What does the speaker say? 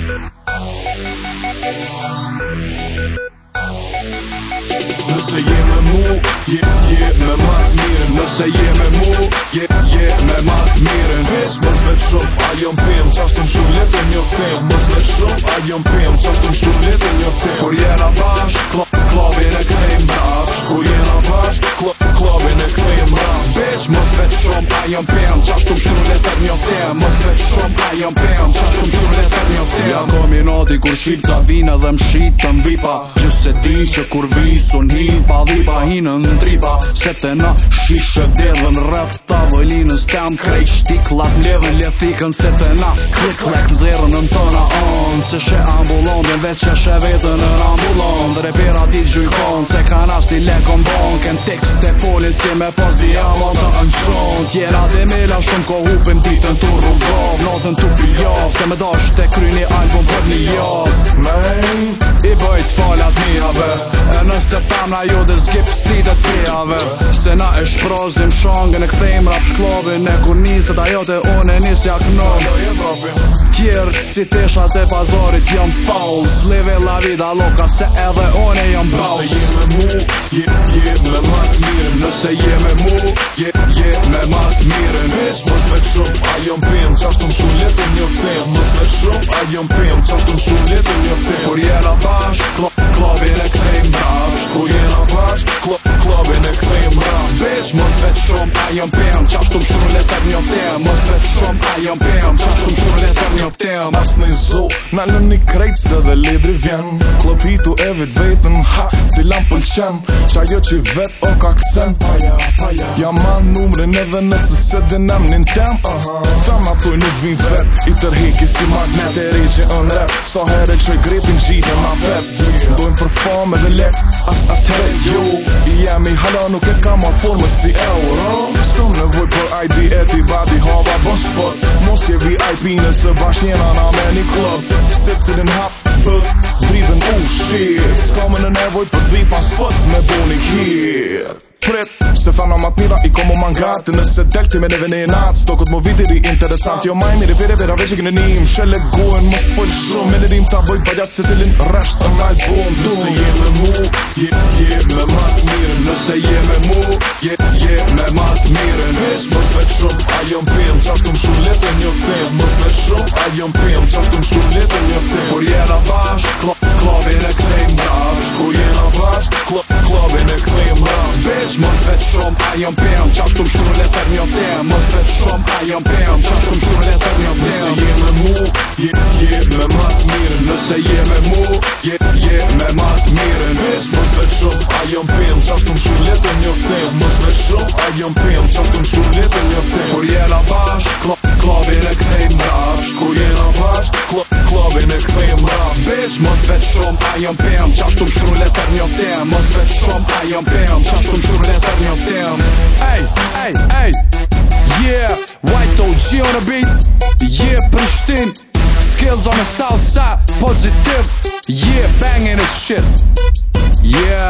Nëse je me mu, je, je me matë mirën Nëse je me mu, je, je me matë mirën Hes, më zvet shumë, a jom pim, që ashtë në shumë letë një film Më zvet shumë, a jom pim, që ashtë në shumë letë një film Kur jera bashkë, klavin e kërë jam pëm Qa shtu më shiru le tër një dhem Mos me shumë ka jam pëm Qa më shiru le tër një Ja kom i nati kur shqip ca vina dhe më të mbipa Plus se din që kur visu në pa dhipa Hinë në tripa Se të në shishë devën rëf Ta vëllinë së tem krejt Shtik lak mlevën le fikën Se të na klik lak në zërën në të në on Se shë ambulon dhe veç që shë vetën në ambulon Dhe repira ti gjujkon Se ka nash lekon bon Kem tekst të folin si me pos di të ëngjson Tjera dhe me la shumë ko hupim ditën të rrugov Nozën të pijov Se me dash të kryni album për një jod Se pëm na ju dhe zgip si tijave Se na e shprozim shongë në këthejmë rap shklovin E kur nisët a jote une nisë jak nëm Kjerë si tisha të pazorit jëm faul Zlive la vida loka se edhe une jëm braus Nëse jem e mu, jem, jem me mat mirën Nëse jem e mu, jem, jem me mat mirën Nësë mos me qëm a jëm pëm, që ashtu më shumë letë një fëm Nësë me qëm a jëm pëm, që ashtu më shumë letë një fëm Kur jena bashkë, klo, klo jam pem Qa shtu më shumë letar një tërë Më zve shumë a jam pem qashtu më shumë letar një tërë As në i zo Në në një krejtë se dhe lidri vjen Klopitu e vit vetën ha Cilam pëlqen Qa jo që vetë o ka kësen Pa ja, pa ja Ja ma në numrin edhe nëse se dinam një tem Ta ma thuj një vit vetë I tërhiki si magnet e ri që në Sa So herë që gripin gjitë e ma vetë form po, edhe lek As atere ju I jam i hala nuk e kam a formë si euro S'kom nevoj për ID e ti badi hava bën spot Mos je VIP nëse bashkjena na me një club Se cilin hap natura I komo mangrati nëse delti me neve në e natë Sdo këtë më vitiri interesant Jo majmë i revire vera veqë gënë njim Shëlle guen më spojt shumë Me lirim të avoj bajat se cilin rasht të në album Nëse jem me mu, jem, me matë mirë Nëse jem me mu, jem, jem me matë mirë Nëse jo më sve të shumë, a jom pim Qa shtu më shumë letë një film jo Më sve të shumë, a jom pim Qa shtu më shumë letë një film Por jera bashkë, klavin e këthej vash Klub, klub e në klim rëm Bitch, mos vet shumë, a jom pëm Qash të më shumë letër një pëm Mos vet shumë, a jom pëm Qash të më shumë letër një pëm Nëse je me mu, je, je me matë mirë Nëse je me mu, je, je me matë mirë Bitch, mos vet shumë, a jom pëm Qash të më shumë letër një pëm Mos vet shumë, a jom pëm Qash të më shumë letër një pëm Kur jena bash, klub, klub e në klim rëm Kur jena bash, klub, klub e në klim rëm Bitch, mos vet shumë, a jom pëm Qash shumë një jo tem Mos vet shumë a jom pëm Qa shumë shumë letër një jo tem Ej, ej, ej Yeah, White OG on the beat Yeah, Prishtin Skills on the south side Positive Yeah, banging this shit Yeah